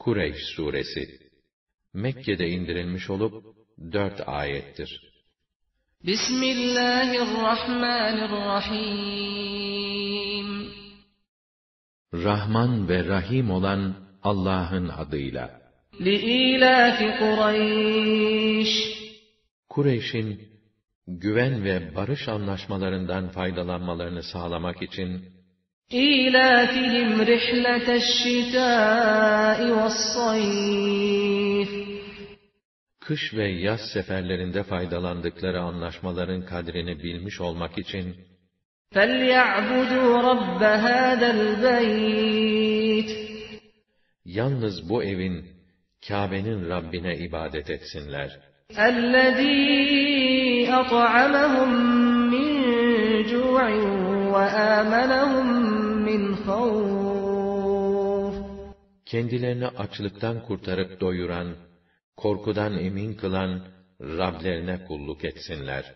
Kureyş suresi Mekke'de indirilmiş olup dört ayettir. Bismillahirrahmanirrahim Rahman ve Rahim olan Allah'ın adıyla. Li'ilafi Kureyş Kureyş'in güven ve barış anlaşmalarından faydalanmalarını sağlamak için إِيلَافِهِمْ رِحْلَةَ الشِّتَاءِ وَالصَّيْفِ kış ve yaz seferlerinde faydalandıkları anlaşmaların kadrini bilmiş olmak için فَلْيَعْبُدُوا رَبَّ هَذَا الْبَيْتِ yalnız bu evin Kâbe'nin Rabbine ibadet etsinler. الَّذ۪ي أَطْعَمَهُمْ مِنْ جُوعٍ وَآمَنَهُمْ مِنْ خَوْفٍ Kendilerini açlıktan kurtarıp doyuran, korkudan emin kılan Rablerine kulluk etsinler.